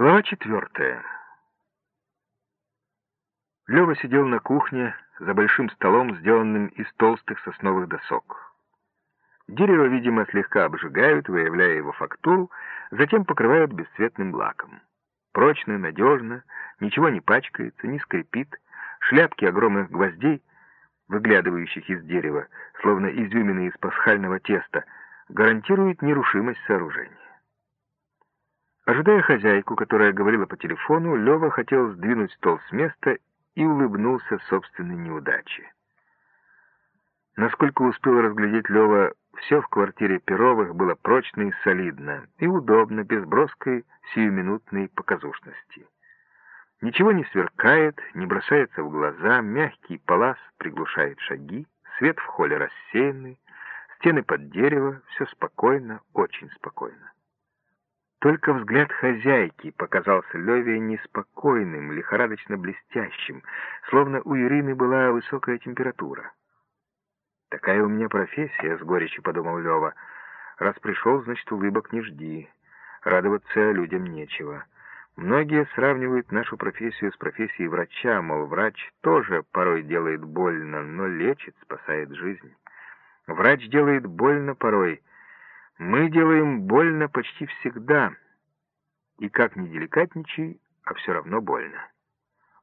Глава четвертая. Лева сидел на кухне за большим столом, сделанным из толстых сосновых досок. Дерево, видимо, слегка обжигают, выявляя его фактуру, затем покрывают бесцветным лаком. Прочно, надежно, ничего не пачкается, не скрипит. Шляпки огромных гвоздей, выглядывающих из дерева, словно изюмины из пасхального теста, гарантируют нерушимость сооружения. Ожидая хозяйку, которая говорила по телефону, Лева хотел сдвинуть стол с места и улыбнулся собственной неудаче. Насколько успел разглядеть Лева, все в квартире Перовых было прочно и солидно, и удобно, без броской сиюминутной показушности. Ничего не сверкает, не бросается в глаза, мягкий палас приглушает шаги, свет в холле рассеянный, стены под дерево, все спокойно, очень спокойно. Только взгляд хозяйки показался Леве неспокойным, лихорадочно блестящим, словно у Ирины была высокая температура. «Такая у меня профессия», — с горечью подумал Лева. «Раз пришел, значит, улыбок не жди. Радоваться людям нечего». Многие сравнивают нашу профессию с профессией врача, мол, врач тоже порой делает больно, но лечит, спасает жизнь. Врач делает больно порой, мы делаем больно почти всегда, и как ни деликатничай, а все равно больно.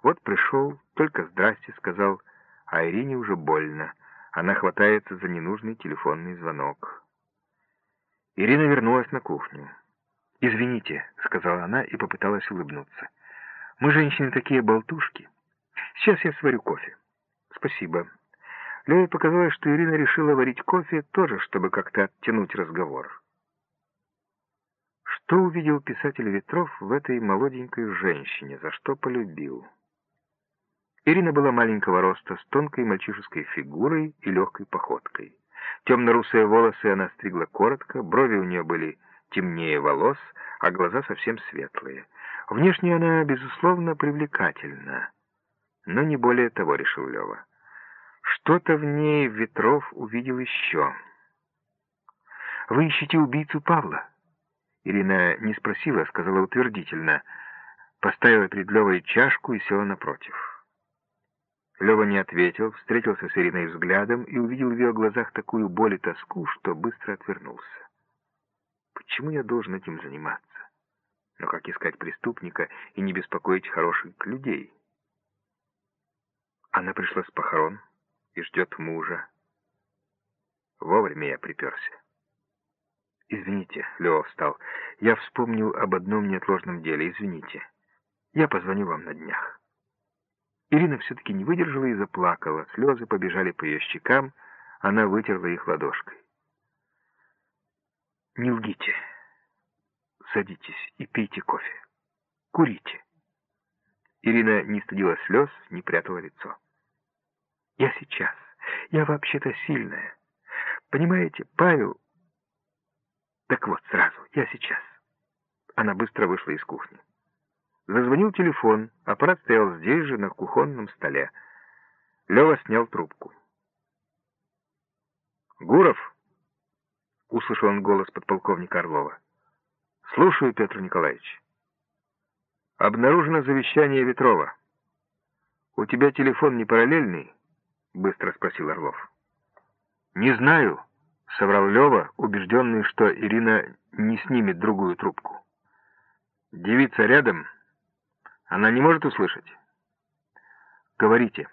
Вот пришел, только «здрасте» сказал, а Ирине уже больно. Она хватается за ненужный телефонный звонок. Ирина вернулась на кухню. «Извините», — сказала она и попыталась улыбнуться. «Мы, женщины, такие болтушки. Сейчас я сварю кофе». «Спасибо». Леве показалось, что Ирина решила варить кофе тоже, чтобы как-то оттянуть разговор. Что увидел писатель Ветров в этой молоденькой женщине, за что полюбил? Ирина была маленького роста, с тонкой мальчишеской фигурой и легкой походкой. Темно-русые волосы она стригла коротко, брови у нее были темнее волос, а глаза совсем светлые. Внешне она, безусловно, привлекательна, но не более того, решил Лева. Что-то в ней Ветров увидел еще. «Вы ищете убийцу Павла?» Ирина не спросила, а сказала утвердительно. Поставила перед Левой чашку и села напротив. Лева не ответил, встретился с Ириной взглядом и увидел в ее глазах такую боль и тоску, что быстро отвернулся. Почему я должен этим заниматься? Но как искать преступника и не беспокоить хороших людей? Она пришла с похорон и ждет мужа. Вовремя я приперся. «Извините», — Лева встал, — «я вспомнил об одном неотложном деле, извините. Я позвоню вам на днях». Ирина все-таки не выдержала и заплакала. Слезы побежали по ее щекам, она вытерла их ладошкой. «Не лгите. Садитесь и пейте кофе. Курите». Ирина не стыдила слез, не прятала лицо. Я сейчас. Я вообще-то сильная. Понимаете, Павел... Так вот, сразу, я сейчас. Она быстро вышла из кухни. Зазвонил телефон, аппарат стоял здесь же, на кухонном столе. Лева снял трубку. «Гуров?» — услышал он голос подполковника Орлова. «Слушаю, Петр Николаевич. Обнаружено завещание Ветрова. У тебя телефон не параллельный?» — быстро спросил Орлов. «Не знаю», — соврал Лева, убежденный, что Ирина не снимет другую трубку. «Девица рядом? Она не может услышать?» «Говорите.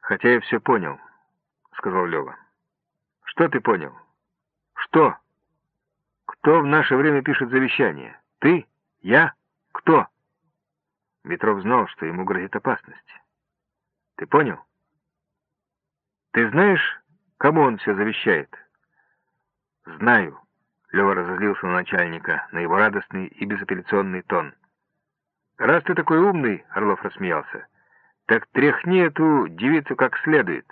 Хотя я все понял», — сказал Лева. «Что ты понял?» «Что? Кто в наше время пишет завещание? Ты? Я? Кто?» Ветров знал, что ему грозит опасность. «Ты понял?» Ты знаешь, кому он все завещает? Знаю. Лева разозлился на начальника, на его радостный и безапелляционный тон. «Раз ты такой умный, — Орлов рассмеялся, — так тряхни эту девицу как следует.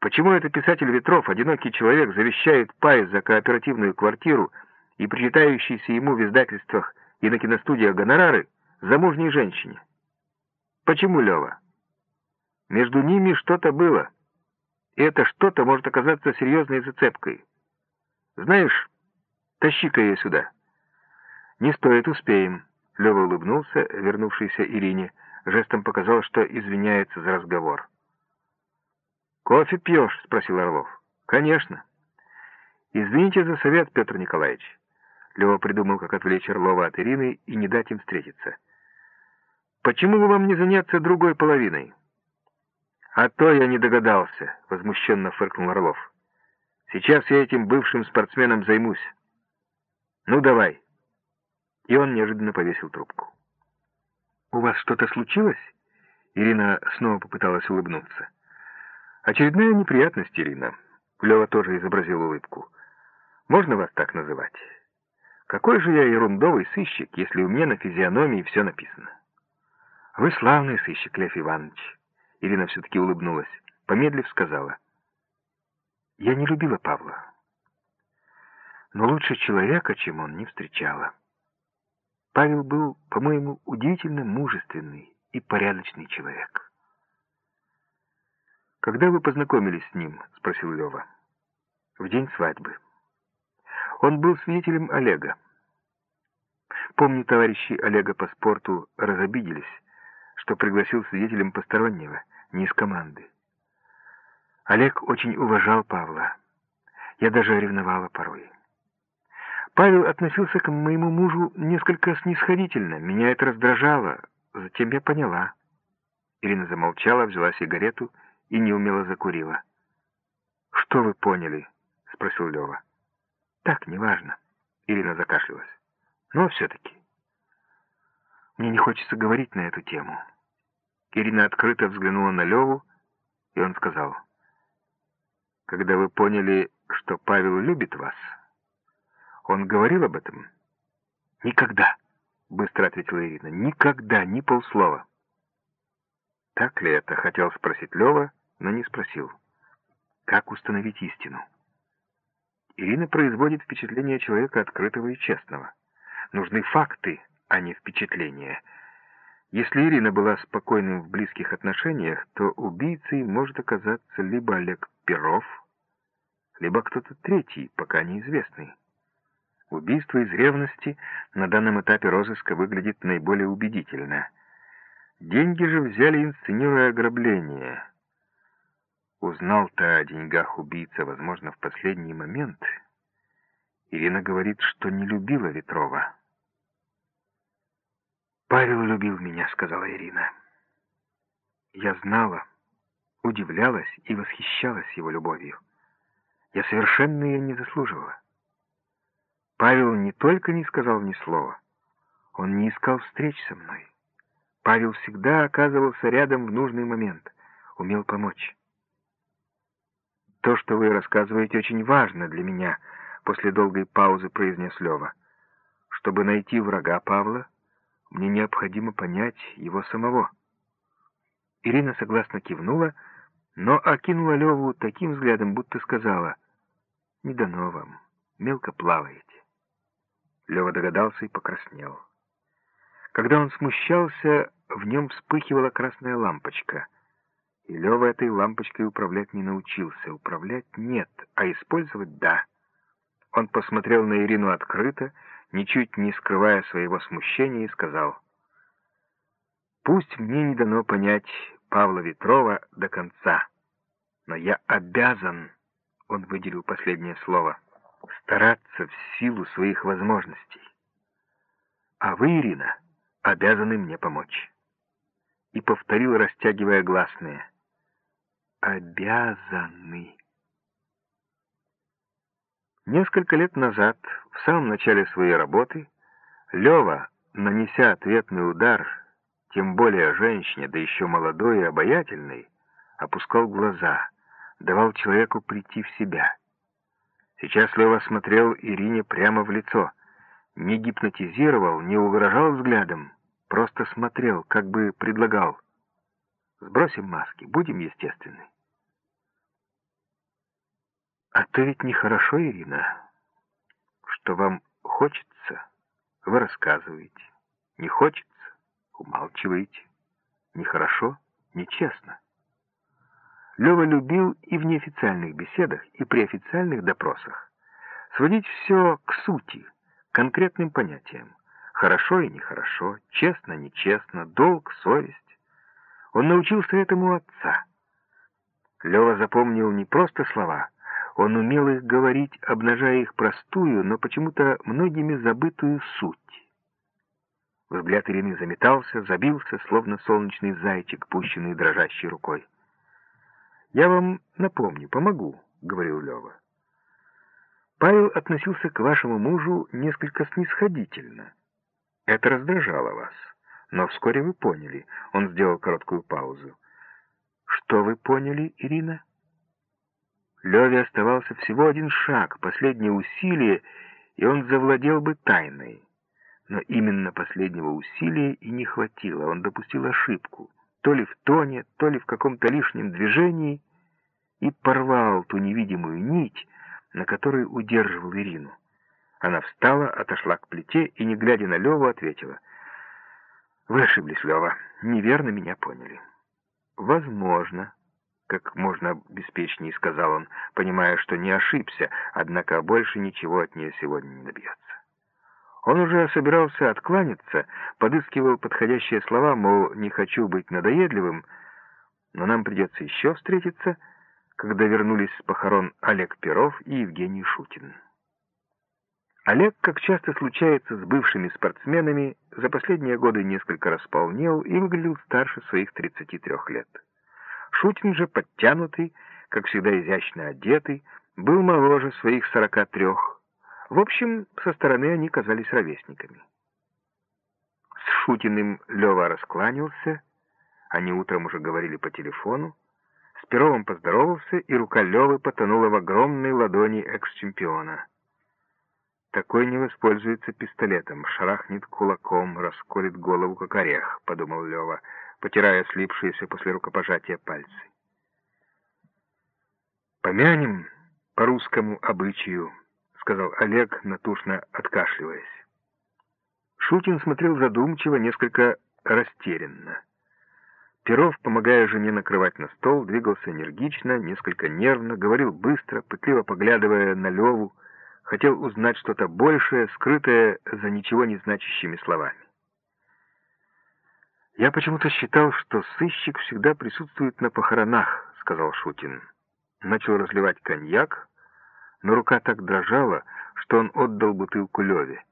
Почему этот писатель Ветров, одинокий человек, завещает пай за кооперативную квартиру и причитающиеся ему в издательствах и на киностудиях гонорары замужней женщине? Почему, Лева? Между ними что-то было» и это что-то может оказаться серьезной зацепкой. Знаешь, тащи-ка ее сюда. Не стоит, успеем. Лева улыбнулся, вернувшийся Ирине, жестом показал, что извиняется за разговор. «Кофе пьешь?» — спросил Орлов. «Конечно». «Извините за совет, Петр Николаевич». Лева придумал, как отвлечь Орлова от Ирины и не дать им встретиться. «Почему бы вам не заняться другой половиной?» «А то я не догадался», — возмущенно фыркнул Орлов. «Сейчас я этим бывшим спортсменом займусь. Ну, давай». И он неожиданно повесил трубку. «У вас что-то случилось?» Ирина снова попыталась улыбнуться. «Очередная неприятность, Ирина». Лева тоже изобразил улыбку. «Можно вас так называть? Какой же я ерундовый сыщик, если у меня на физиономии все написано?» «Вы славный сыщик, Лев Иванович». Ирина все-таки улыбнулась. Помедлив сказала. «Я не любила Павла. Но лучше человека, чем он, не встречала. Павел был, по-моему, удивительно мужественный и порядочный человек». «Когда вы познакомились с ним?» — спросил Лева. «В день свадьбы. Он был свидетелем Олега. Помню, товарищи Олега по спорту разобиделись, что пригласил свидетелем постороннего, не из команды. Олег очень уважал Павла. Я даже ревновала порой. Павел относился к моему мужу несколько снисходительно. Меня это раздражало. Затем я поняла. Ирина замолчала, взяла сигарету и неумело закурила. «Что вы поняли?» — спросил Лева. «Так, неважно». Ирина закашлялась. «Но все-таки. Мне не хочется говорить на эту тему». Ирина открыто взглянула на Леву, и он сказал, «Когда вы поняли, что Павел любит вас, он говорил об этом?» «Никогда», — быстро ответила Ирина, «никогда, ни полслова». Так ли это, хотел спросить Лева, но не спросил. Как установить истину? Ирина производит впечатление человека открытого и честного. Нужны факты, а не впечатления — если Ирина была спокойным в близких отношениях, то убийцей может оказаться либо Олег Перов, либо кто-то третий, пока неизвестный. Убийство из ревности на данном этапе розыска выглядит наиболее убедительно. Деньги же взяли, инсценируя ограбление. Узнал-то о деньгах убийца, возможно, в последний момент. Ирина говорит, что не любила Ветрова. «Павел любил меня», — сказала Ирина. Я знала, удивлялась и восхищалась его любовью. Я совершенно ее не заслуживала. Павел не только не сказал ни слова, он не искал встреч со мной. Павел всегда оказывался рядом в нужный момент, умел помочь. «То, что вы рассказываете, очень важно для меня», — после долгой паузы произнес Лева. «Чтобы найти врага Павла, мне необходимо понять его самого». Ирина согласно кивнула, но окинула Леву таким взглядом, будто сказала, «Не дано вам, мелко плаваете». Лева догадался и покраснел. Когда он смущался, в нем вспыхивала красная лампочка. И Лева этой лампочкой управлять не научился. Управлять нет, а использовать — да. Он посмотрел на Ирину открыто ничуть не скрывая своего смущения, и сказал, «Пусть мне не дано понять Павла Ветрова до конца, но я обязан, — он выделил последнее слово, — стараться в силу своих возможностей. А вы, Ирина, обязаны мне помочь». И повторил, растягивая гласные, «Обязаны». Несколько лет назад, в самом начале своей работы, Лева, нанеся ответный удар, тем более женщине, да еще молодой и обаятельной, опускал глаза, давал человеку прийти в себя. Сейчас Лева смотрел Ирине прямо в лицо, не гипнотизировал, не угрожал взглядом, просто смотрел, как бы предлагал. Сбросим маски, будем естественны. А то ведь нехорошо, Ирина, что вам хочется, вы рассказываете. Не хочется, умалчиваете. Нехорошо, нечестно. Лева любил и в неофициальных беседах, и при официальных допросах сводить все к сути, конкретным понятиям. Хорошо и нехорошо, честно, нечестно, долг, совесть. Он научился этому отца. Лева запомнил не просто слова, он умел их говорить, обнажая их простую, но почему-то многими забытую суть. Взгляд Ирины заметался, забился, словно солнечный зайчик, пущенный дрожащей рукой. «Я вам напомню, помогу», — говорил Лева. «Павел относился к вашему мужу несколько снисходительно. Это раздражало вас. Но вскоре вы поняли. Он сделал короткую паузу. Что вы поняли, Ирина? Леве оставался всего один шаг, последнее усилие, и он завладел бы тайной. Но именно последнего усилия и не хватило. Он допустил ошибку. То ли в тоне, то ли в каком-то лишнем движении, и порвал ту невидимую нить, на которой удерживал Ирину. Она встала, отошла к плите и, не глядя на Леву, ответила. «Вы ошиблись, Лева. Неверно меня поняли». «Возможно», — как можно беспечнее сказал он, понимая, что не ошибся, однако больше ничего от нее сегодня не добьется. Он уже собирался откланяться, подыскивал подходящие слова, мол, не хочу быть надоедливым, но нам придется еще встретиться, когда вернулись с похорон Олег Перов и Евгений Шутин. Олег, как часто случается с бывшими спортсменами, за последние годы несколько располнел и выглядел старше своих 33 лет. Шутин же, подтянутый, как всегда изящно одетый, был моложе своих 43. В общем, со стороны они казались ровесниками. С Шутиным Лева раскланялся, они утром уже говорили по телефону, с Перовым поздоровался, и рука Левы потонула в огромной ладони экс-чемпиона — такой не воспользуется пистолетом, шарахнет кулаком, расколет голову, как орех, — подумал Лева, потирая слипшиеся после рукопожатия пальцы. «Помянем по русскому обычаю», — сказал Олег, натушно откашливаясь. Шутин смотрел задумчиво, несколько растерянно. Перов, помогая жене накрывать на стол, двигался энергично, несколько нервно, говорил быстро, пытливо поглядывая на Леву, хотел узнать что-то большее, скрытое за ничего не значащими словами. «Я почему-то считал, что сыщик всегда присутствует на похоронах», — сказал Шутин. Начал разливать коньяк, но рука так дрожала, что он отдал бутылку Леве.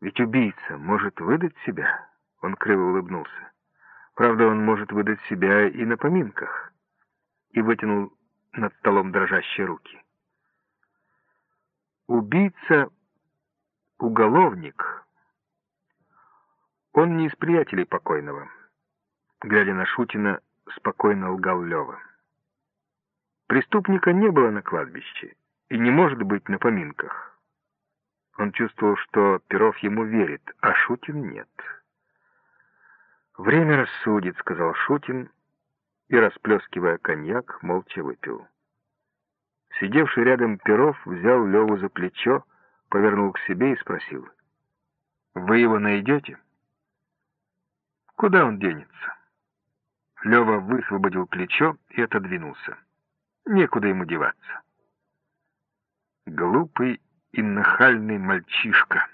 «Ведь убийца может выдать себя?» — он криво улыбнулся. «Правда, он может выдать себя и на поминках». И вытянул над столом дрожащие руки. Убийца — уголовник. Он не из приятелей покойного. Глядя на Шутина, спокойно лгал Лева. Преступника не было на кладбище и не может быть на поминках. Он чувствовал, что Перов ему верит, а Шутин нет. «Время рассудит», — сказал Шутин, и, расплескивая коньяк, молча выпил. Сидевший рядом Перов взял Леву за плечо, повернул к себе и спросил. «Вы его найдете?» «Куда он денется?» Лева высвободил плечо и отодвинулся. Некуда ему деваться. «Глупый и нахальный мальчишка»,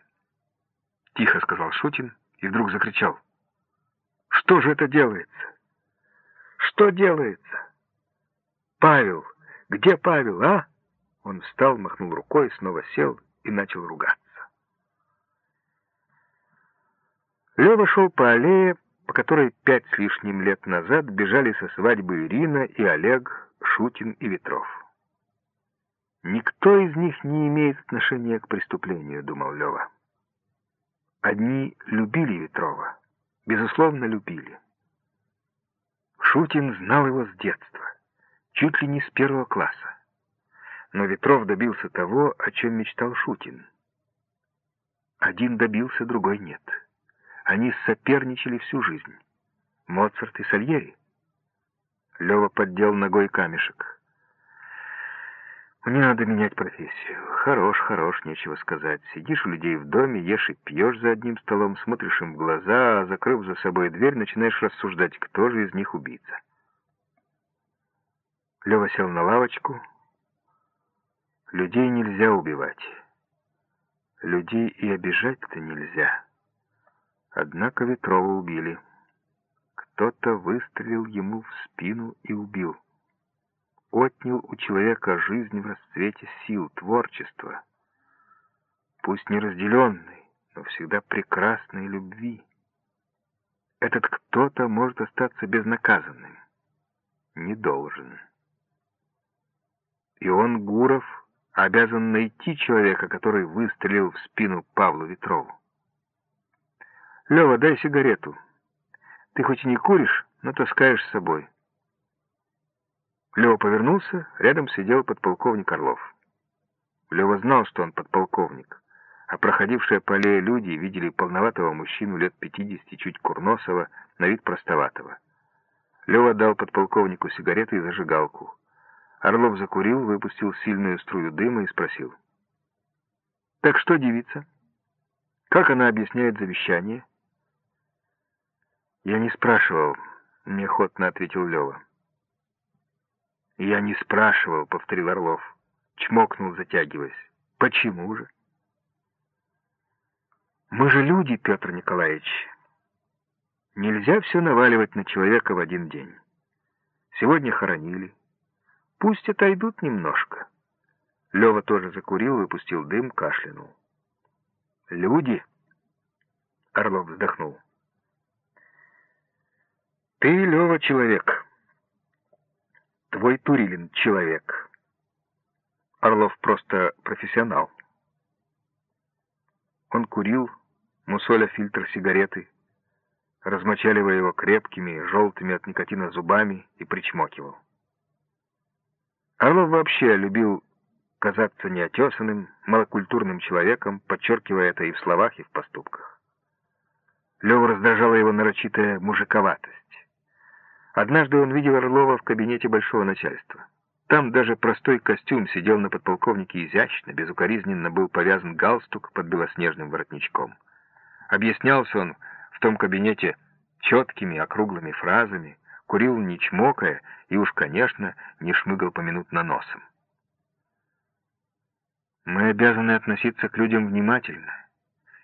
— тихо сказал Шутин и вдруг закричал. «Что же это делается? Что делается? Павел!» «Где Павел, а?» Он встал, махнул рукой, снова сел и начал ругаться. Лева шел по аллее, по которой пять с лишним лет назад бежали со свадьбы Ирина и Олег, Шутин и Ветров. «Никто из них не имеет отношения к преступлению», — думал Лева. Одни любили Ветрова, безусловно, любили. Шутин знал его с детства чуть ли не с первого класса. Но Ветров добился того, о чем мечтал Шутин. Один добился, другой нет. Они соперничали всю жизнь. Моцарт и Сальери. Лева поддел ногой камешек. Мне надо менять профессию. Хорош, хорош, нечего сказать. Сидишь у людей в доме, ешь и пьешь за одним столом, смотришь им в глаза, а закрыв за собой дверь, начинаешь рассуждать, кто же из них убийца. Лева сел на лавочку. Людей нельзя убивать. Людей и обижать-то нельзя. Однако Ветрова убили. Кто-то выстрелил ему в спину и убил. Отнял у человека жизнь в расцвете сил, творчества. Пусть неразделенной, но всегда прекрасной любви. Этот кто-то может остаться безнаказанным. Не должен. И он, Гуров, обязан найти человека, который выстрелил в спину Павлу Ветрову. «Лева, дай сигарету. Ты хоть и не куришь, но таскаешь с собой». Лева повернулся, рядом сидел подполковник Орлов. Лева знал, что он подполковник, а проходившие по аллее люди видели полноватого мужчину лет пятидесяти, чуть курносого, на вид простоватого. Лева дал подполковнику сигарету и зажигалку. Орлов закурил, выпустил сильную струю дыма и спросил. «Так что, девица? Как она объясняет завещание?» «Я не спрашивал», — неохотно ответил Лева. «Я не спрашивал», — повторил Орлов. Чмокнул, затягиваясь. «Почему же?» «Мы же люди, Петр Николаевич. Нельзя все наваливать на человека в один день. Сегодня хоронили. Пусть отойдут немножко». Лева тоже закурил, выпустил дым, кашлянул. «Люди?» — Орлов вздохнул. Ты, Лева, человек. Твой Турилин — человек. Орлов просто профессионал. Он курил, мусоля фильтр сигареты, размочаливая его крепкими, желтыми от никотина зубами и причмокивал. Орлов вообще любил казаться неотесанным, малокультурным человеком, подчеркивая это и в словах, и в поступках. Леву раздражала его нарочитая мужиковатость. Однажды он видел Орлова в кабинете большого начальства. Там даже простой костюм сидел на подполковнике изящно, безукоризненно был повязан галстук под белоснежным воротничком. Объяснялся он в том кабинете четкими округлыми фразами, курил не чмокая и уж, конечно, не шмыгал поминутно носом. «Мы обязаны относиться к людям внимательно,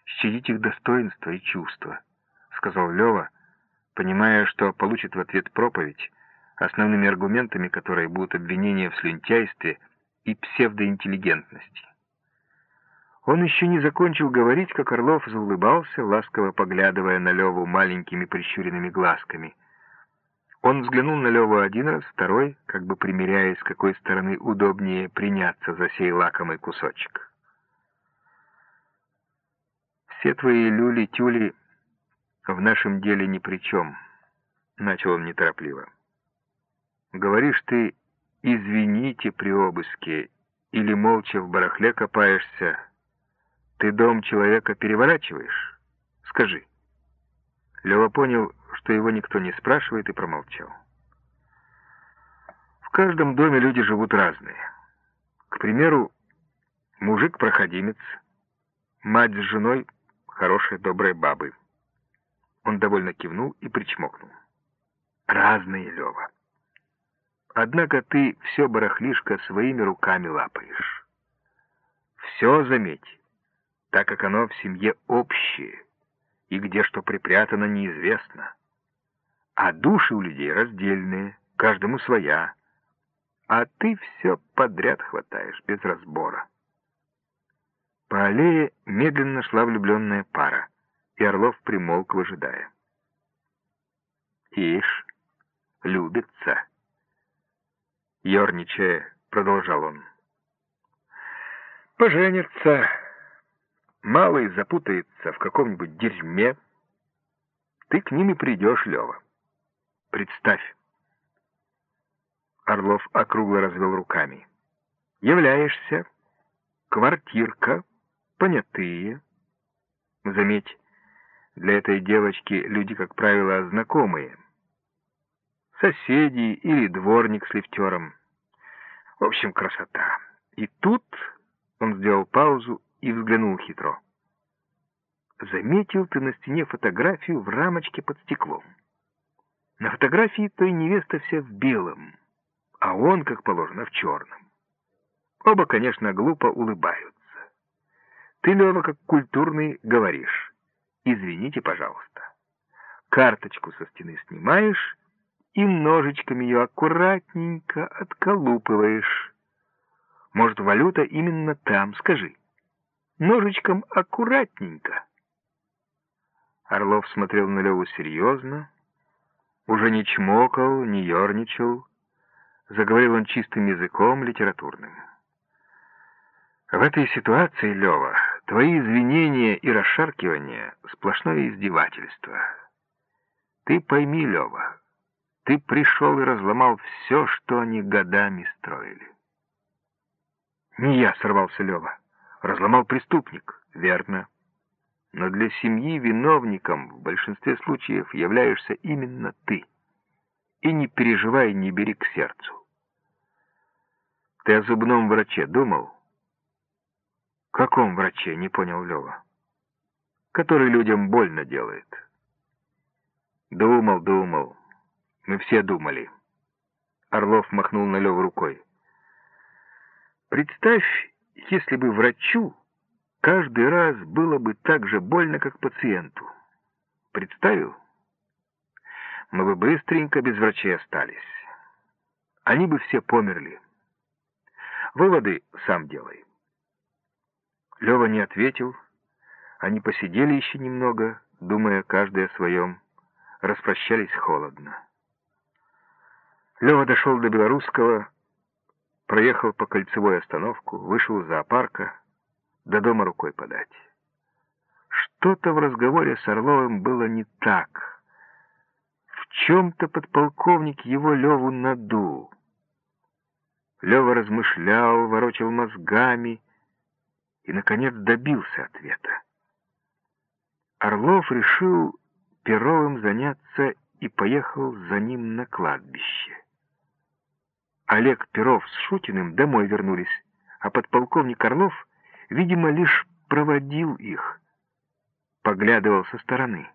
щадить их достоинства и чувства», — сказал Лева, — понимая, что получит в ответ проповедь, основными аргументами которой будут обвинения в слюнтяйстве и псевдоинтеллигентности. Он еще не закончил говорить, как Орлов заулыбался, ласково поглядывая на Леву маленькими прищуренными глазками. Он взглянул на Леву один раз, второй, как бы примеряясь, с какой стороны удобнее приняться за сей лакомый кусочек. «Все твои люли-тюли в нашем деле ни при чем», — начал он неторопливо. «Говоришь ты, извините при обыске, или молча в барахле копаешься, ты дом человека переворачиваешь? Скажи». Лева понял, что его никто не спрашивает, и промолчал. В каждом доме люди живут разные. К примеру, мужик-проходимец, мать с женой хорошие добрые бабы. Он довольно кивнул и причмокнул. «Разные, Лева. Однако ты все барахлишко своими руками лапаешь. Все, заметь, так как оно в семье общее, и где что припрятано, неизвестно. А души у людей раздельные, каждому своя. А ты все подряд хватаешь, без разбора». По аллее медленно шла влюбленная пара и Орлов примолк, выжидая. «Ишь, любится!» Ёрничая, продолжал он. «Поженится, малый запутается в каком-нибудь дерьме. Ты к ним и придешь, Лева. Представь!» Орлов округло развел руками. «Являешься, квартирка, понятые. Заметь, для этой девочки люди, как правило, знакомые. Соседи или дворник с лифтером. В общем, красота. И тут он сделал паузу и взглянул хитро. Заметил ты на стене фотографию в рамочке под стеклом. На фотографии той невеста вся в белом, а он, как положено, в черном. Оба, конечно, глупо улыбаются. Ты, Лева, как культурный, говоришь. Извините, пожалуйста. карточку со стены снимаешь и ножичком ее аккуратненько отколупываешь. Может, валюта именно там, скажи. Ножичком аккуратненько. Орлов смотрел на Леву серьезно, уже не чмокал, не ерничал. Заговорил он чистым языком, литературным. В этой ситуации, Лева, твои извинения и расшаркивания — сплошное издевательство. Ты пойми, Лева, ты пришел и разломал все, что они годами строили. Не я сорвался, Лева. Разломал преступник. Верно. Но для семьи виновником в большинстве случаев являешься именно ты. И не переживай, не бери к сердцу. Ты о зубном враче думал? Каком враче, не понял Лева. Который людям больно делает. Думал, думал. Мы все думали. Орлов махнул на Леву рукой. Представь, если бы врачу каждый раз было бы так же больно, как пациенту. Представил? Мы бы быстренько без врачей остались. Они бы все померли. Выводы сам делай. Лева не ответил. Они посидели еще немного, думая каждый о своем. Распрощались холодно. Лева дошел до Белорусского, проехал по кольцевой остановку, вышел из зоопарка, до дома рукой подать. Что-то в разговоре с Орловым было не так. В чем-то подполковник его Леву надул. Лева размышлял, ворочал мозгами и, наконец, добился ответа. Орлов решил Перовым заняться и поехал за ним на кладбище. Олег Перов с Шутиным домой вернулись, а подполковник Орлов, видимо, лишь проводил их, поглядывал со стороны.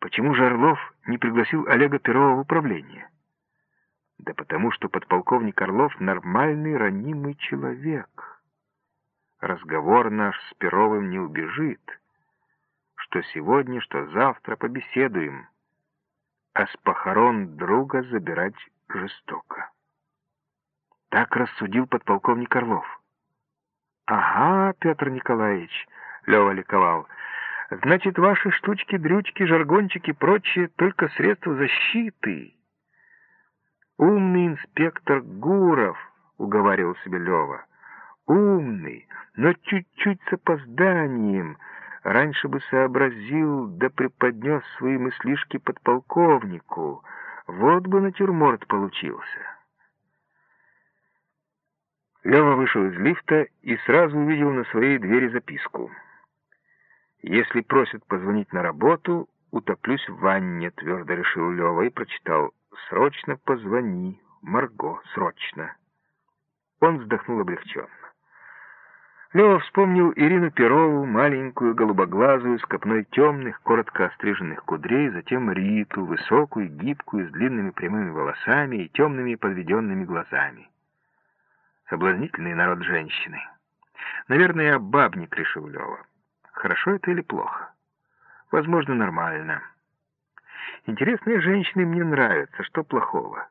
Почему же Орлов не пригласил Олега Перова в управление? Да потому что подполковник Орлов нормальный, ранимый человек. Разговор наш с Перовым не убежит. Что сегодня, что завтра побеседуем. А с похорон друга забирать жестоко. Так рассудил подполковник Орлов. «Ага, Петр Николаевич», — Лева ликовал, — «значит, ваши штучки, дрючки, жаргончики, прочие — только средства защиты». «Умный инспектор Гуров», — уговаривал себе Лева, — «умный, но чуть-чуть с опозданием. Раньше бы сообразил, да преподнес свои мыслишки подполковнику». Вот бы натюрморт получился. Лева вышел из лифта и сразу увидел на своей двери записку. «Если просят позвонить на работу, утоплюсь в ванне», — твердо решил Лева и прочитал «Срочно позвони, Марго, срочно». Он вздохнул облегченно. Лева вспомнил Ирину Перову, маленькую, голубоглазую, с копной темных, коротко остриженных кудрей, затем Риту, высокую, гибкую, с длинными прямыми волосами и темными подведенными глазами. Соблазнительный народ женщины. Наверное, бабник, решил Лева. Хорошо это или плохо? Возможно, нормально. Интересные женщины мне нравятся, что плохого?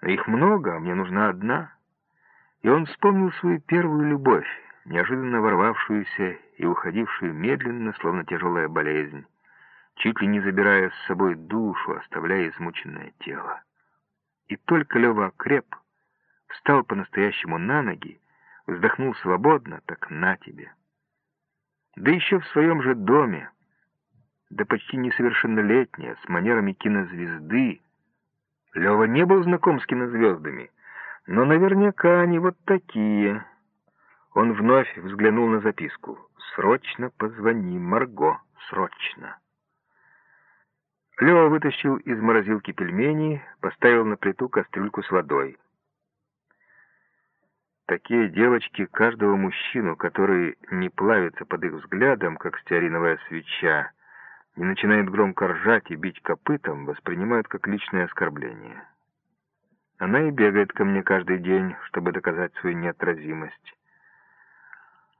Их много, а мне нужна одна. И он вспомнил свою первую любовь, неожиданно ворвавшуюся и уходившую медленно, словно тяжелая болезнь, чуть ли не забирая с собой душу, оставляя измученное тело. И только Лева окреп, встал по-настоящему на ноги, вздохнул свободно, так на тебе. Да еще в своем же доме, да почти несовершеннолетняя, с манерами кинозвезды. Лева не был знаком с кинозвездами, но наверняка они вот такие — он вновь взглянул на записку. «Срочно позвони, Марго, срочно!» Лева вытащил из морозилки пельмени, поставил на плиту кастрюльку с водой. Такие девочки каждого мужчину, который не плавится под их взглядом, как стеариновая свеча, не начинает громко ржать и бить копытом, воспринимают как личное оскорбление. Она и бегает ко мне каждый день, чтобы доказать свою неотразимость.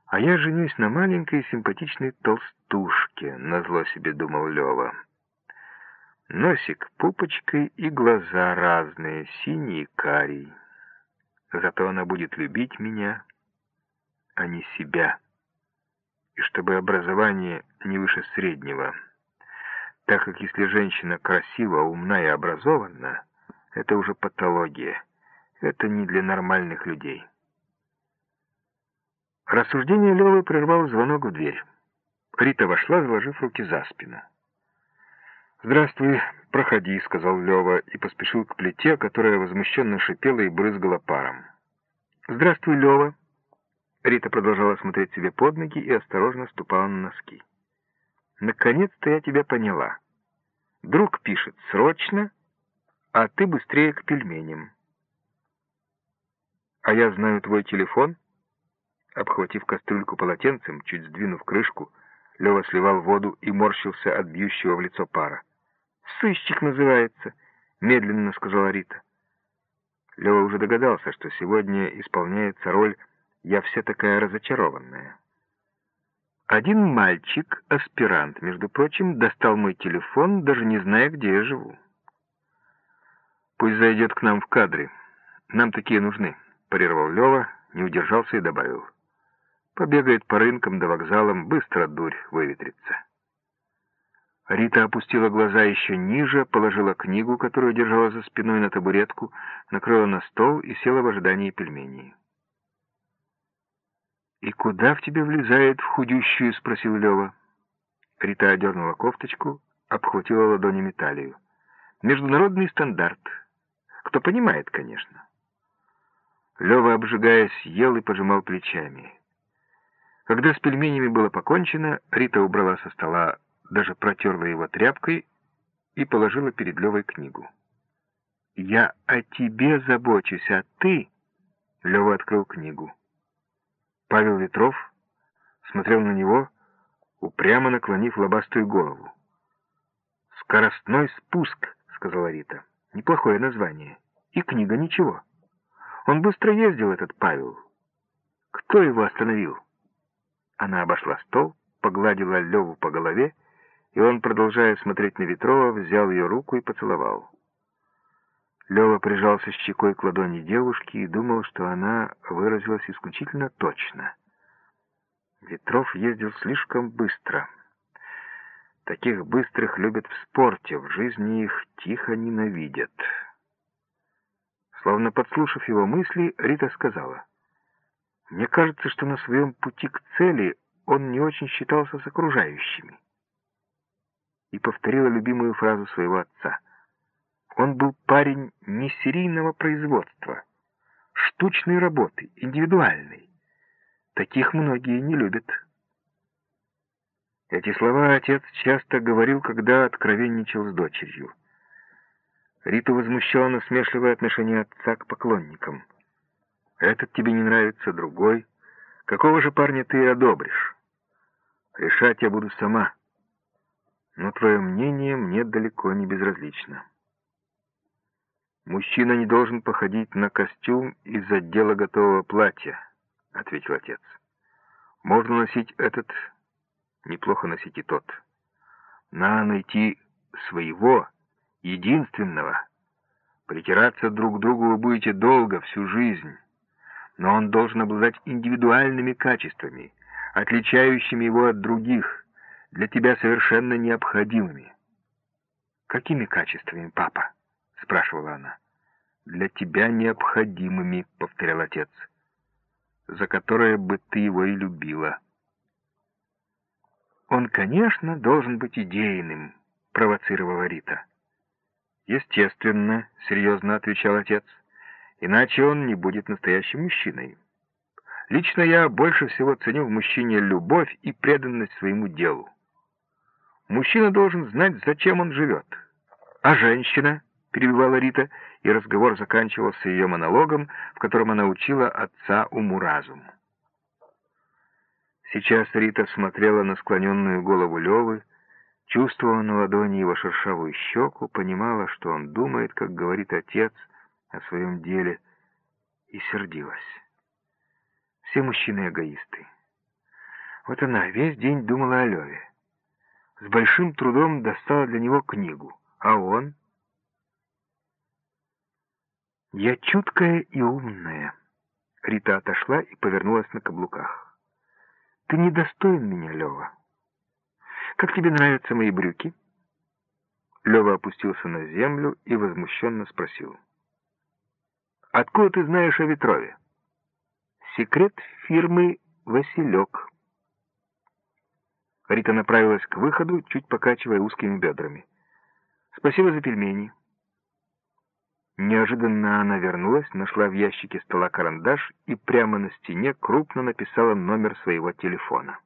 А я женюсь на маленькой симпатичной толстушке, назло себе думал Лева. Носик пупочкой и глаза разные, синий и карий. Зато она будет любить меня, а не себя. И чтобы образование не выше среднего. Так как если женщина красива, умна и образована, это уже патология. Это не для нормальных людей. Рассуждение Левы прервал звонок в дверь. Рита вошла, заложив руки за спину. «Здравствуй, проходи», — сказал Лева и поспешил к плите, которая возмущенно шипела и брызгала паром. «Здравствуй, Лева». Рита продолжала смотреть себе под ноги и осторожно ступала на носки. «Наконец-то я тебя поняла. Друг пишет «срочно», а ты быстрее к пельменям». «А я знаю твой телефон?» Обхватив кастрюльку полотенцем, чуть сдвинув крышку, Лева сливал воду и морщился от бьющего в лицо пара. «Сыщик называется», — медленно сказала Рита. Лева уже догадался, что сегодня исполняется роль «я вся такая разочарованная». Один мальчик, аспирант, между прочим, достал мой телефон, даже не зная, где я живу. «Пусть зайдет к нам в кадре. Нам такие нужны», — парировал Лева, не удержался и добавил. «Побегает по рынкам да вокзалам, быстро дурь выветрится». Рита опустила глаза еще ниже, положила книгу, которую держала за спиной на табуретку, накрыла на стол и села в ожидании пельменей. «И куда в тебе влезает в худющую?» — спросил Лева. Рита одернула кофточку, обхватила ладонями талию. «Международный стандарт. Кто понимает, конечно». Лева, обжигаясь, ел и пожимал плечами. Когда с пельменями было покончено, Рита убрала со стола даже протерла его тряпкой и положила перед Левой книгу. «Я о тебе забочусь, а ты...» Лева открыл книгу. Павел Ветров смотрел на него, упрямо наклонив лобастую голову. «Скоростной спуск», — сказала Рита. «Неплохое название. И книга ничего. Он быстро ездил, этот Павел. Кто его остановил?» Она обошла стол, погладила Леву по голове и он, продолжая смотреть на Ветрова, взял ее руку и поцеловал. Лева прижался щекой к ладони девушки и думал, что она выразилась исключительно точно. Ветров ездил слишком быстро. Таких быстрых любят в спорте, в жизни их тихо ненавидят. Словно подслушав его мысли, Рита сказала, «Мне кажется, что на своем пути к цели он не очень считался с окружающими» и повторила любимую фразу своего отца. Он был парень не серийного производства, штучной работы, индивидуальной. Таких многие не любят. Эти слова отец часто говорил, когда откровенничал с дочерью. Риту возмущало насмешливое отношение отца к поклонникам. «Этот тебе не нравится, другой. Какого же парня ты одобришь? Решать я буду сама» но твое мнение мне далеко не безразлично. «Мужчина не должен походить на костюм из отдела готового платья», — ответил отец. «Можно носить этот, неплохо носить и тот. Надо найти своего, единственного. Притираться друг к другу вы будете долго, всю жизнь, но он должен обладать индивидуальными качествами, отличающими его от других» для тебя совершенно необходимыми. «Какими качествами, папа?» — спрашивала она. «Для тебя необходимыми», — повторял отец, «за которые бы ты его и любила». «Он, конечно, должен быть идейным», — провоцировала Рита. «Естественно», — серьезно отвечал отец, «иначе он не будет настоящим мужчиной. Лично я больше всего ценю в мужчине любовь и преданность своему делу. Мужчина должен знать, зачем он живет. А женщина, перебивала Рита, и разговор заканчивался ее монологом, в котором она учила отца уму-разуму. Сейчас Рита смотрела на склоненную голову Левы, чувствовала на ладони его шершавую щеку, понимала, что он думает, как говорит отец о своем деле, и сердилась. Все мужчины эгоисты. Вот она весь день думала о Леве с большим трудом достала для него книгу. А он? Я чуткая и умная. Рита отошла и повернулась на каблуках. Ты недостоин меня, Лева. Как тебе нравятся мои брюки? Лева опустился на землю и возмущенно спросил. «Откуда ты знаешь о Ветрове?» «Секрет фирмы «Василек». Рита направилась к выходу, чуть покачивая узкими бедрами. «Спасибо за пельмени». Неожиданно она вернулась, нашла в ящике стола карандаш и прямо на стене крупно написала номер своего телефона.